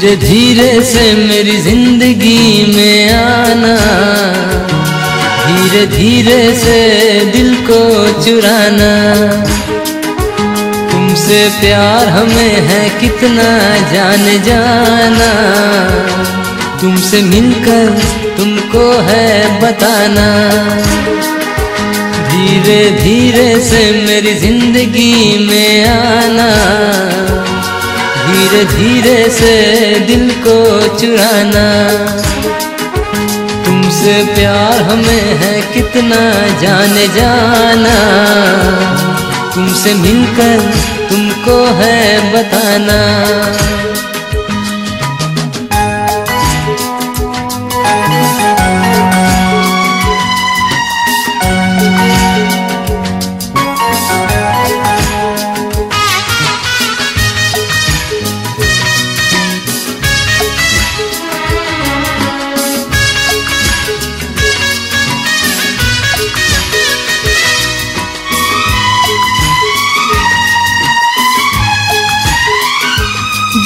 धीरे धीरे से मेरी ज़िंदगी में आना। धीरे धीरे से दिल को चुराना। तुमसे प्यार हमें है कितना जान जाना। तुमसे मिलकर तुमको है बताना। धीरे धीरे से मेरी ज़िंदगी में आना। धीरे धीरे से दिल को चुराना। तुमसे प्यार हमें है कितना जाने जाना। तुमसे मिलकर तुमको है बताना।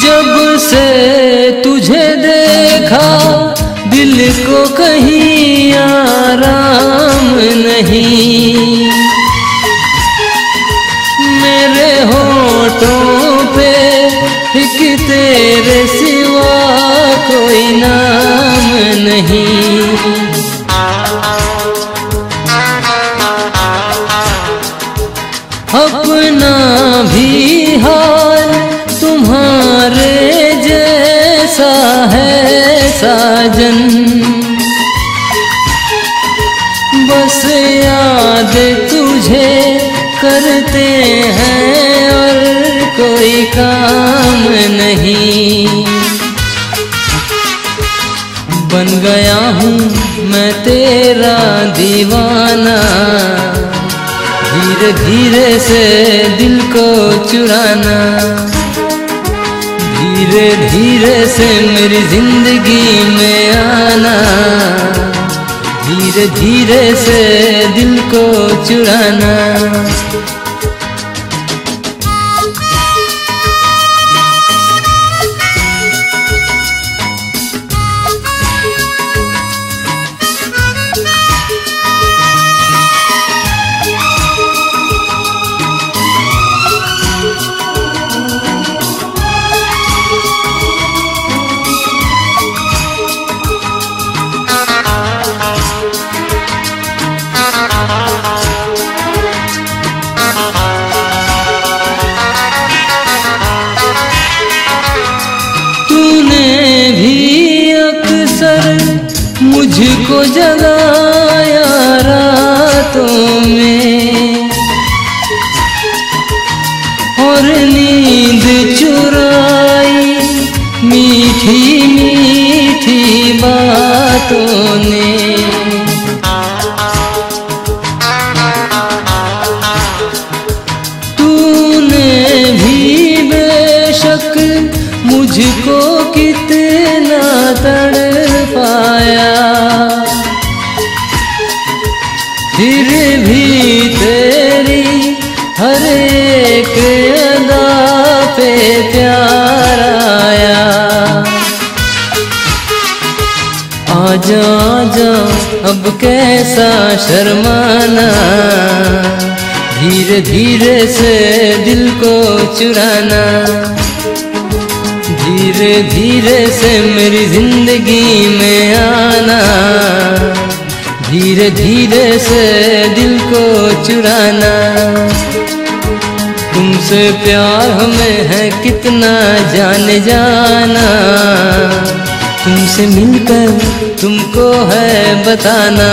जब से तुझे देखा, दिल को कहीं आराम नहीं। मेरे होठों पे एक तेरे सिवा कोई नाम नहीं। अपना भी हाल जैसा है साजन। बस याद तुझे करते हैं और कोई काम नहीं। बन गया हूँ मैं तेरा दीवाना। धीरे धीरे से दिल को चुराना। धीरे धीरे से मेरी ज़िंदगी में आना। धीरे धीरे से दिल को चुराना। मीठी बातों ने। तूने भी बेशक मुझको कितना तड़ पाया। फिर भी आजा आजा, अब कैसा शर्माना। धीरे धीरे से दिल को चुराना। धीरे धीरे से मेरी ज़िंदगी में आना। धीरे धीरे से दिल को चुराना। तुमसे प्यार हमें है कितना जाने जाना तुमसे मिलकर तुमको है बताना।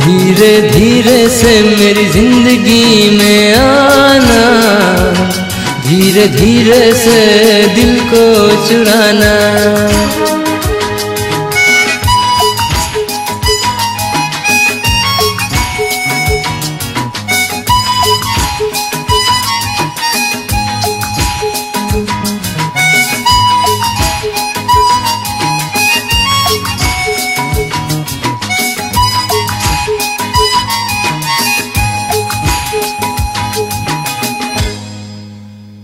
धीरे धीरे से मेरी ज़िंदगी में आना। धीरे धीरे से दिल को चुराना।